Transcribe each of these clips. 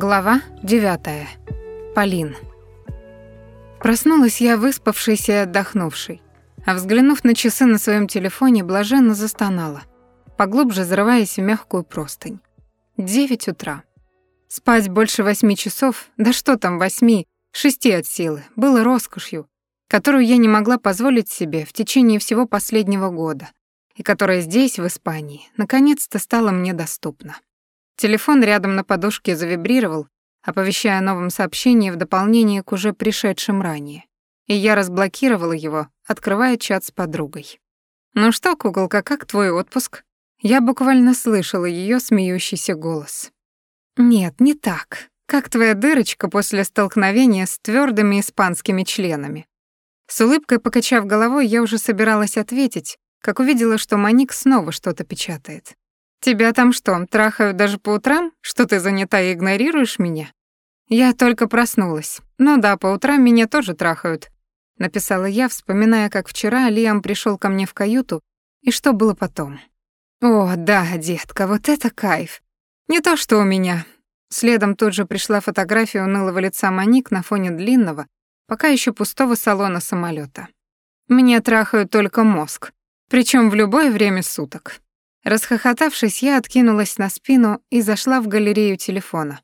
Глава 9. Полин. Проснулась я выспавшейся и отдохнувшей, а взглянув на часы на своем телефоне, блаженно застонала, поглубже зарываясь в мягкую простынь. Девять утра. Спать больше восьми часов, да что там восьми, шести от силы, было роскошью, которую я не могла позволить себе в течение всего последнего года, и которая здесь, в Испании, наконец-то стала мне доступна. Телефон рядом на подушке завибрировал, оповещая о новом сообщении в дополнение к уже пришедшим ранее. И я разблокировала его, открывая чат с подругой. «Ну что, куколка, как твой отпуск?» Я буквально слышала ее смеющийся голос. «Нет, не так. Как твоя дырочка после столкновения с твердыми испанскими членами?» С улыбкой покачав головой, я уже собиралась ответить, как увидела, что Маник снова что-то печатает. Тебя там что, трахают даже по утрам, что ты занята и игнорируешь меня? Я только проснулась. Ну да, по утрам меня тоже трахают, написала я, вспоминая, как вчера Лиам пришел ко мне в каюту и что было потом. О, да, детка, вот это кайф. Не то, что у меня. Следом тут же пришла фотография унылого лица Маник на фоне длинного, пока еще пустого салона самолета. Мне трахают только мозг, причем в любое время суток. Расхохотавшись, я откинулась на спину и зашла в галерею телефона,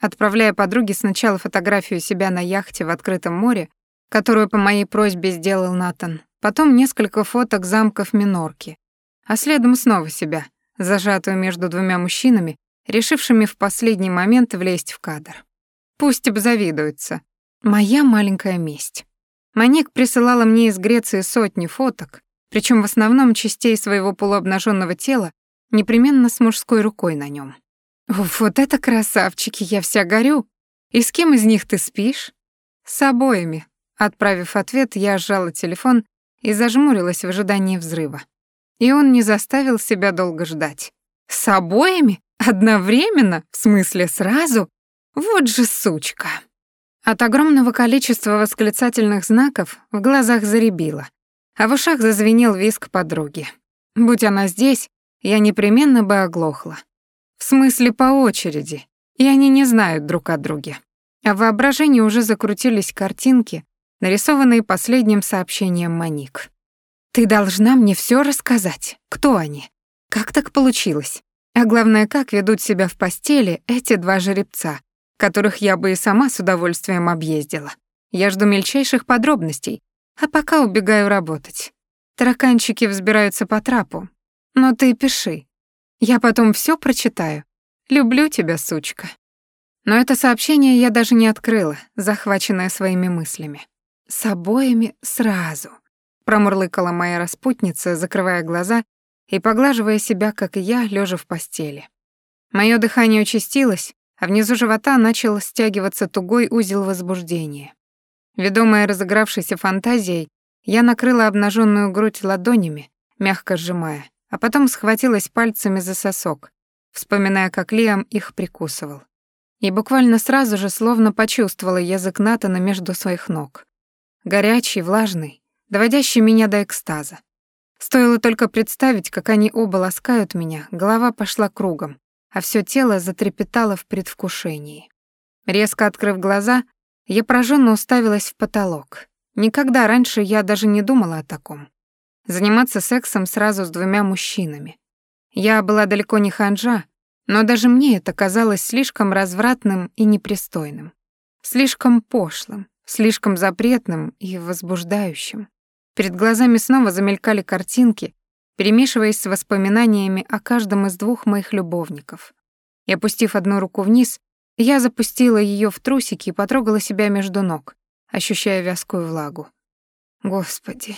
отправляя подруге сначала фотографию себя на яхте в открытом море, которую по моей просьбе сделал Натан, потом несколько фоток замков Минорки, а следом снова себя, зажатую между двумя мужчинами, решившими в последний момент влезть в кадр. Пусть обзавидуются. Моя маленькая месть. Маник присылала мне из Греции сотни фоток, причем в основном частей своего полуобнаженного тела, непременно с мужской рукой на нем. Вот это красавчики, я вся горю. И с кем из них ты спишь? С обоими. Отправив ответ, я сжала телефон и зажмурилась в ожидании взрыва. И он не заставил себя долго ждать. С обоими? Одновременно? В смысле, сразу? Вот же сучка. От огромного количества восклицательных знаков в глазах заребило а в ушах зазвенел виск подруги. Будь она здесь, я непременно бы оглохла. В смысле, по очереди. И они не знают друг о друге. А в воображении уже закрутились картинки, нарисованные последним сообщением Маник. «Ты должна мне все рассказать. Кто они? Как так получилось? А главное, как ведут себя в постели эти два жеребца, которых я бы и сама с удовольствием объездила. Я жду мельчайших подробностей, а пока убегаю работать. Тараканчики взбираются по трапу. Но ты пиши. Я потом все прочитаю. Люблю тебя, сучка. Но это сообщение я даже не открыла, захваченная своими мыслями. С обоими сразу. Промурлыкала моя распутница, закрывая глаза и поглаживая себя, как и я, лежа в постели. Мое дыхание участилось, а внизу живота начал стягиваться тугой узел возбуждения. Ведомая разыгравшейся фантазией, я накрыла обнаженную грудь ладонями, мягко сжимая, а потом схватилась пальцами за сосок, вспоминая, как Лиам их прикусывал. И буквально сразу же словно почувствовала язык Натана между своих ног. Горячий, влажный, доводящий меня до экстаза. Стоило только представить, как они оба ласкают меня, голова пошла кругом, а все тело затрепетало в предвкушении. Резко открыв глаза, я пораженно уставилась в потолок. Никогда раньше я даже не думала о таком. Заниматься сексом сразу с двумя мужчинами. Я была далеко не ханжа, но даже мне это казалось слишком развратным и непристойным. Слишком пошлым, слишком запретным и возбуждающим. Перед глазами снова замелькали картинки, перемешиваясь с воспоминаниями о каждом из двух моих любовников. И опустив одну руку вниз, я запустила ее в трусики и потрогала себя между ног, ощущая вязкую влагу. Господи.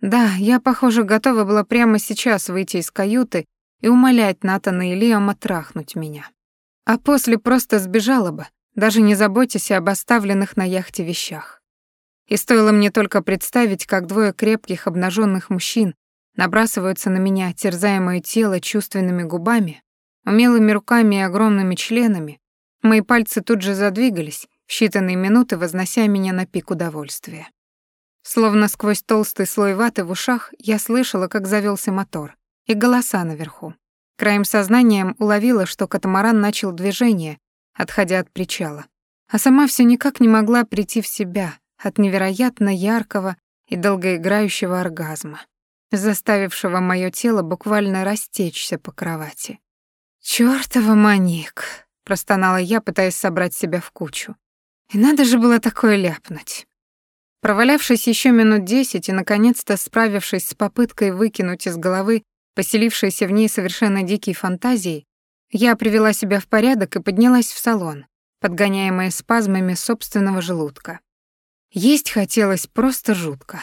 Да, я, похоже, готова была прямо сейчас выйти из каюты и умолять Натана и Лиама трахнуть меня. А после просто сбежала бы, даже не заботясь об оставленных на яхте вещах. И стоило мне только представить, как двое крепких обнаженных мужчин набрасываются на меня, терзая моё тело чувственными губами, умелыми руками и огромными членами, Мои пальцы тут же задвигались, в считанные минуты вознося меня на пик удовольствия. Словно сквозь толстый слой ваты в ушах я слышала, как завелся мотор, и голоса наверху. Краем сознанием уловила, что катамаран начал движение, отходя от причала. А сама все никак не могла прийти в себя от невероятно яркого и долгоиграющего оргазма, заставившего моё тело буквально растечься по кровати. «Чёртова маник!» — простонала я, пытаясь собрать себя в кучу. «И надо же было такое ляпнуть!» Провалявшись еще минут десять и, наконец-то, справившись с попыткой выкинуть из головы поселившиеся в ней совершенно дикие фантазии, я привела себя в порядок и поднялась в салон, подгоняемая спазмами собственного желудка. Есть хотелось просто жутко.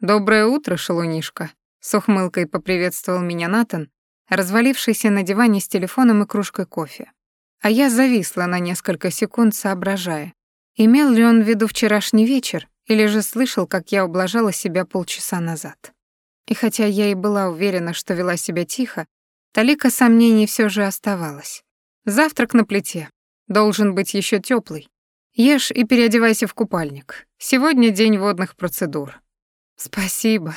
«Доброе утро, шалунишка», — с ухмылкой поприветствовал меня Натан, развалившийся на диване с телефоном и кружкой кофе. А я зависла на несколько секунд, соображая, имел ли он в виду вчерашний вечер или же слышал, как я ублажала себя полчаса назад. И хотя я и была уверена, что вела себя тихо, талика сомнений все же оставалась. Завтрак на плите. Должен быть еще теплый. Ешь и переодевайся в купальник. Сегодня день водных процедур. Спасибо.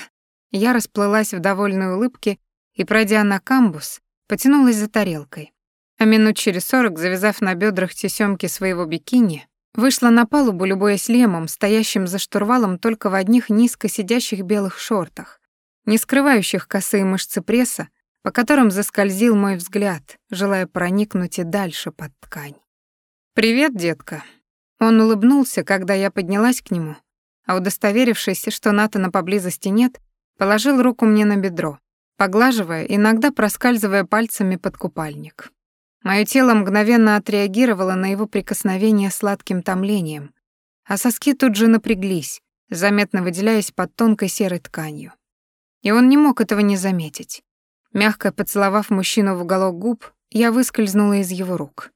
Я расплылась в довольной улыбке и, пройдя на камбус, потянулась за тарелкой. А минут через сорок, завязав на бедрах тесёмки своего бикини, вышла на палубу, любуясь лемом, стоящим за штурвалом только в одних низко сидящих белых шортах, не скрывающих косые мышцы пресса, по которым заскользил мой взгляд, желая проникнуть и дальше под ткань. «Привет, детка». Он улыбнулся, когда я поднялась к нему, а удостоверившись, что Натана поблизости нет, положил руку мне на бедро, поглаживая, иногда проскальзывая пальцами под купальник. Моё тело мгновенно отреагировало на его прикосновение сладким томлением, а соски тут же напряглись, заметно выделяясь под тонкой серой тканью. И он не мог этого не заметить. Мягко поцеловав мужчину в уголок губ, я выскользнула из его рук.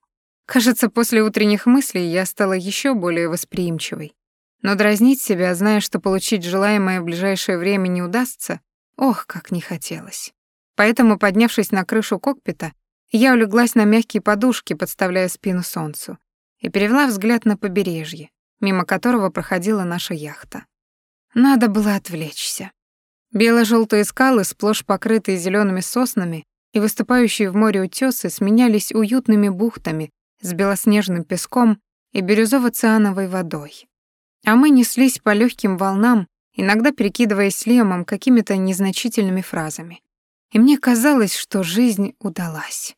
Кажется, после утренних мыслей я стала ещё более восприимчивой. Но дразнить себя, зная, что получить желаемое в ближайшее время не удастся, Ох, как не хотелось. Поэтому, поднявшись на крышу кокпита, я улеглась на мягкие подушки, подставляя спину солнцу, и перевела взгляд на побережье, мимо которого проходила наша яхта. Надо было отвлечься. Бело-желтые скалы, сплошь покрытые зелеными соснами, и выступающие в море утёсы сменялись уютными бухтами с белоснежным песком и бирюзово-циановой водой. А мы неслись по легким волнам, иногда перекидываясь с Лемом какими-то незначительными фразами. И мне казалось, что жизнь удалась.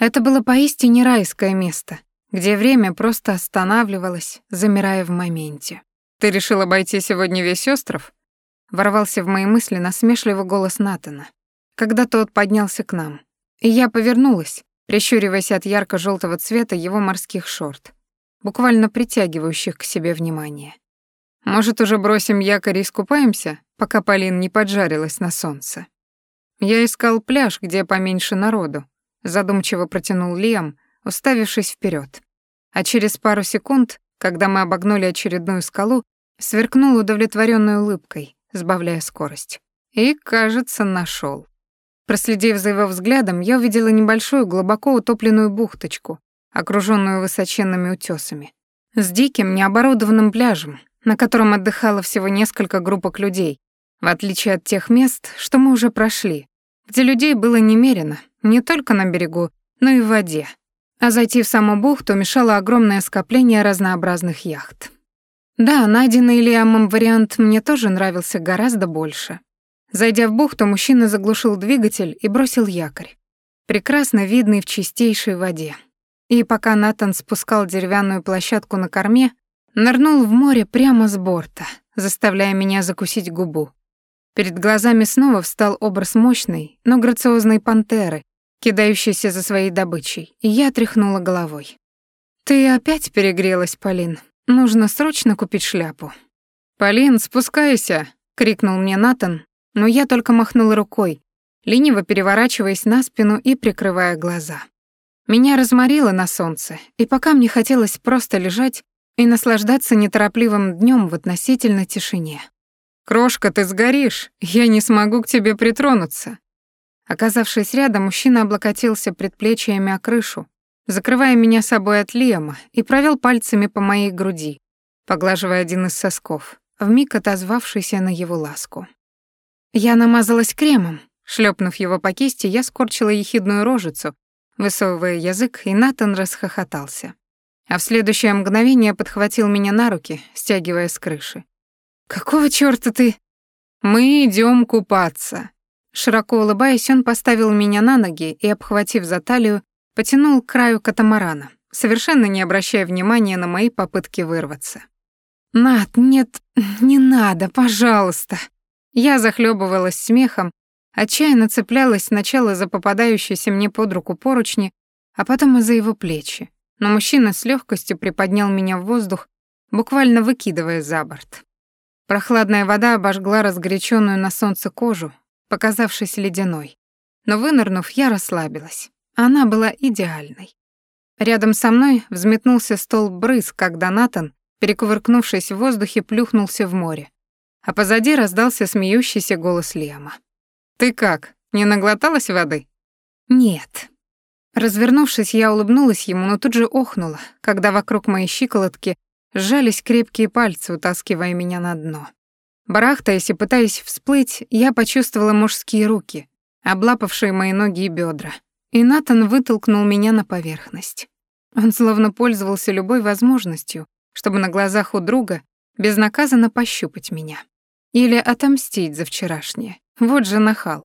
Это было поистине райское место, где время просто останавливалось, замирая в моменте. «Ты решил обойти сегодня весь остров?» Ворвался в мои мысли насмешливый голос Натана, когда тот поднялся к нам. И я повернулась, прищуриваясь от ярко желтого цвета его морских шорт, буквально притягивающих к себе внимание. Может, уже бросим якорь и искупаемся, пока Полин не поджарилась на солнце? Я искал пляж, где поменьше народу, задумчиво протянул Лиам, уставившись вперед. А через пару секунд, когда мы обогнули очередную скалу, сверкнул удовлетворенной улыбкой, сбавляя скорость. И, кажется, нашел. Проследив за его взглядом, я увидела небольшую, глубоко утопленную бухточку, окруженную высоченными утесами, с диким, необорудованным пляжем, на котором отдыхало всего несколько группок людей, в отличие от тех мест, что мы уже прошли, где людей было немерено, не только на берегу, но и в воде. А зайти в саму бухту мешало огромное скопление разнообразных яхт. Да, найденный Лиамом вариант мне тоже нравился гораздо больше. Зайдя в бухту, мужчина заглушил двигатель и бросил якорь, прекрасно видный в чистейшей воде. И пока Натан спускал деревянную площадку на корме, Нырнул в море прямо с борта, заставляя меня закусить губу. Перед глазами снова встал образ мощной, но грациозной пантеры, кидающейся за своей добычей, и я тряхнула головой. «Ты опять перегрелась, Полин. Нужно срочно купить шляпу». «Полин, спускайся!» — крикнул мне Натан, но я только махнула рукой, лениво переворачиваясь на спину и прикрывая глаза. Меня разморило на солнце, и пока мне хотелось просто лежать, и наслаждаться неторопливым днем в относительной тишине. «Крошка, ты сгоришь, я не смогу к тебе притронуться». Оказавшись рядом, мужчина облокотился предплечьями о крышу, закрывая меня собой от Лиама, и провел пальцами по моей груди, поглаживая один из сосков, вмиг отозвавшийся на его ласку. Я намазалась кремом. Шлепнув его по кисти, я скорчила ехидную рожицу, высовывая язык, и Натан расхохотался. а в следующее мгновение подхватил меня на руки, стягивая с крыши. «Какого чёрта ты?» «Мы идём купаться». Широко улыбаясь, он поставил меня на ноги и, обхватив за талию, потянул к краю катамарана, совершенно не обращая внимания на мои попытки вырваться. «Над, нет, не надо, пожалуйста». Я захлебывалась смехом, отчаянно цеплялась сначала за попадающиеся мне под руку поручни, а потом и за его плечи. Но мужчина с легкостью приподнял меня в воздух, буквально выкидывая за борт. Прохладная вода обожгла разгоряченную на солнце кожу, показавшись ледяной. Но вынырнув, я расслабилась. Она была идеальной. Рядом со мной взметнулся столб брызг, когда Натан, перекувыркнувшись в воздухе, плюхнулся в море. А позади раздался смеющийся голос Лиама. «Ты как, не наглоталась воды?» «Нет». Развернувшись, я улыбнулась ему, но тут же охнула, когда вокруг моей щиколотки сжались крепкие пальцы, утаскивая меня на дно. Барахтаясь и пытаясь всплыть, я почувствовала мужские руки, облапавшие мои ноги и бедра, и Натан вытолкнул меня на поверхность. Он словно пользовался любой возможностью, чтобы на глазах у друга безнаказанно пощупать меня. Или отомстить за вчерашнее. Вот же нахал.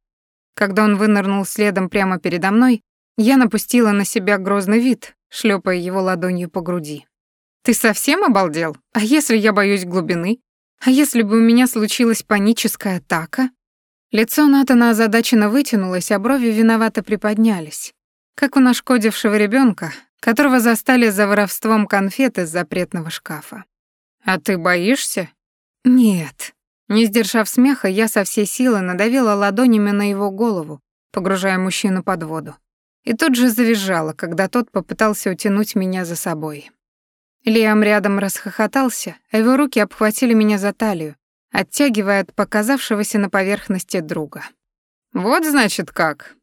Когда он вынырнул следом прямо передо мной, я напустила на себя грозный вид, шлепая его ладонью по груди. «Ты совсем обалдел? А если я боюсь глубины? А если бы у меня случилась паническая атака?» Лицо Натана озадаченно вытянулось, а брови виновато приподнялись, как у нашкодившего ребенка, которого застали за воровством конфет из запретного шкафа. «А ты боишься?» «Нет». Не сдержав смеха, я со всей силы надавила ладонями на его голову, погружая мужчину под воду. И тут же завизжала, когда тот попытался утянуть меня за собой. Лиам рядом расхохотался, а его руки обхватили меня за талию, оттягивая от показавшегося на поверхности друга. «Вот, значит, как!»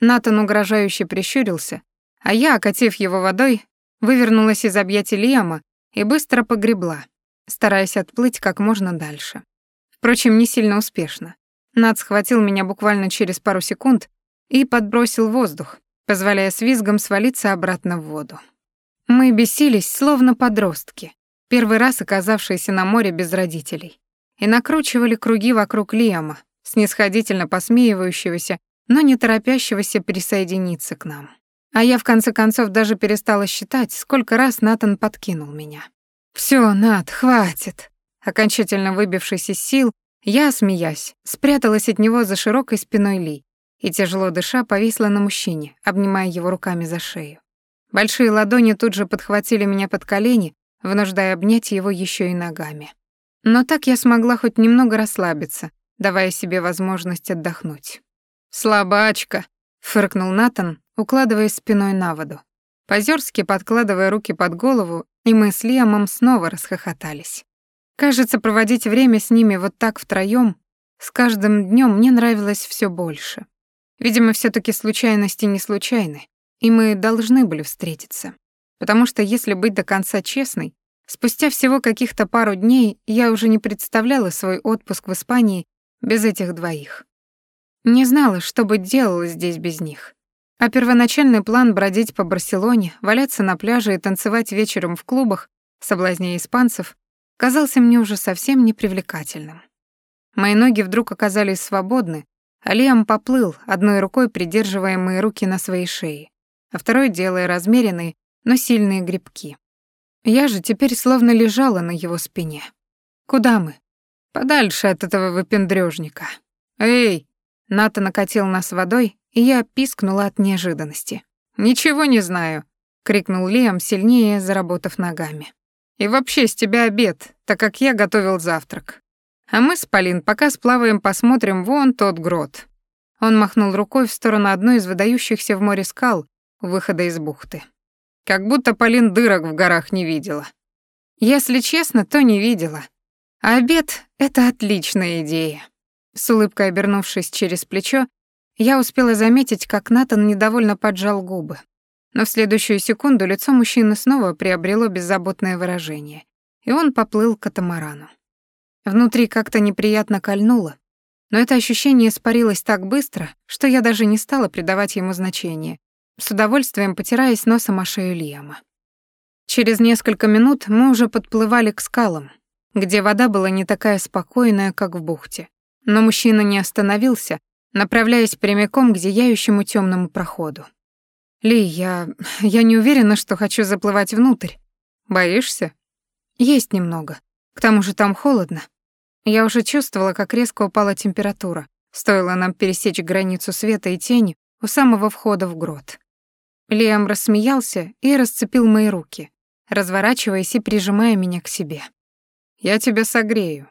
Натан угрожающе прищурился, а я, окатив его водой, вывернулась из объятий Лиама и быстро погребла, стараясь отплыть как можно дальше. Впрочем, не сильно успешно. Над схватил меня буквально через пару секунд и подбросил воздух, позволяя с визгом свалиться обратно в воду. Мы бесились, словно подростки, первый раз оказавшиеся на море без родителей, и накручивали круги вокруг Лиама, снисходительно посмеивающегося, но не торопящегося присоединиться к нам. А я в конце концов даже перестала считать, сколько раз Натан подкинул меня. «Всё, Нат, хватит!» Окончательно выбившись из сил, я, смеясь, спряталась от него за широкой спиной Ли и, тяжело дыша, повисла на мужчине, обнимая его руками за шею. Большие ладони тут же подхватили меня под колени, вынуждая обнять его еще и ногами. Но так я смогла хоть немного расслабиться, давая себе возможность отдохнуть. «Слабачка!» — фыркнул Натан, укладываясь спиной на воду. Позерски подкладывая руки под голову, и мы с Лиамом снова расхохотались. Кажется, проводить время с ними вот так втроём с каждым днём мне нравилось всё больше. Видимо, всё-таки случайности не случайны, и мы должны были встретиться. Потому что, если быть до конца честной, спустя всего каких-то пару дней я уже не представляла свой отпуск в Испании без этих двоих. Не знала, что бы делала здесь без них. А первоначальный план бродить по Барселоне, валяться на пляже и танцевать вечером в клубах, соблазняя испанцев, казался мне уже совсем непривлекательным. Мои ноги вдруг оказались свободны, а Лиам поплыл, одной рукой придерживая мои руки на своей шее, а второй делая размеренные, но сильные грибки. Я же теперь словно лежала на его спине. «Куда мы?» «Подальше от этого выпендрёжника». «Эй!» Ната накатил нас водой, и я пискнула от неожиданности. «Ничего не знаю», — крикнул Лиам, сильнее заработав ногами. «И вообще с тебя обед, так как я готовил завтрак. А мы с Полин пока сплаваем посмотрим вон тот грот». Он махнул рукой в сторону одной из выдающихся в море скал, выхода из бухты. Как будто Полин дырок в горах не видела. Если честно, то не видела. А обед — это отличная идея. С улыбкой обернувшись через плечо, я успела заметить, как Натан недовольно поджал губы. Но в следующую секунду лицо мужчины снова приобрело беззаботное выражение, и он поплыл к катамарану. Внутри как-то неприятно кольнуло, но это ощущение испарилось так быстро, что я даже не стала придавать ему значения, с удовольствием потираясь носом о шею Лиама. Через несколько минут мы уже подплывали к скалам, где вода была не такая спокойная, как в бухте. Но мужчина не остановился, направляясь прямиком к зияющему темному проходу. «Ли, я... я не уверена, что хочу заплывать внутрь. Боишься?» «Есть немного. К тому же там холодно. Я уже чувствовала, как резко упала температура. Стоило нам пересечь границу света и тени у самого входа в грот. Лиам рассмеялся и расцепил мои руки, разворачиваясь и прижимая меня к себе. «Я тебя согрею»,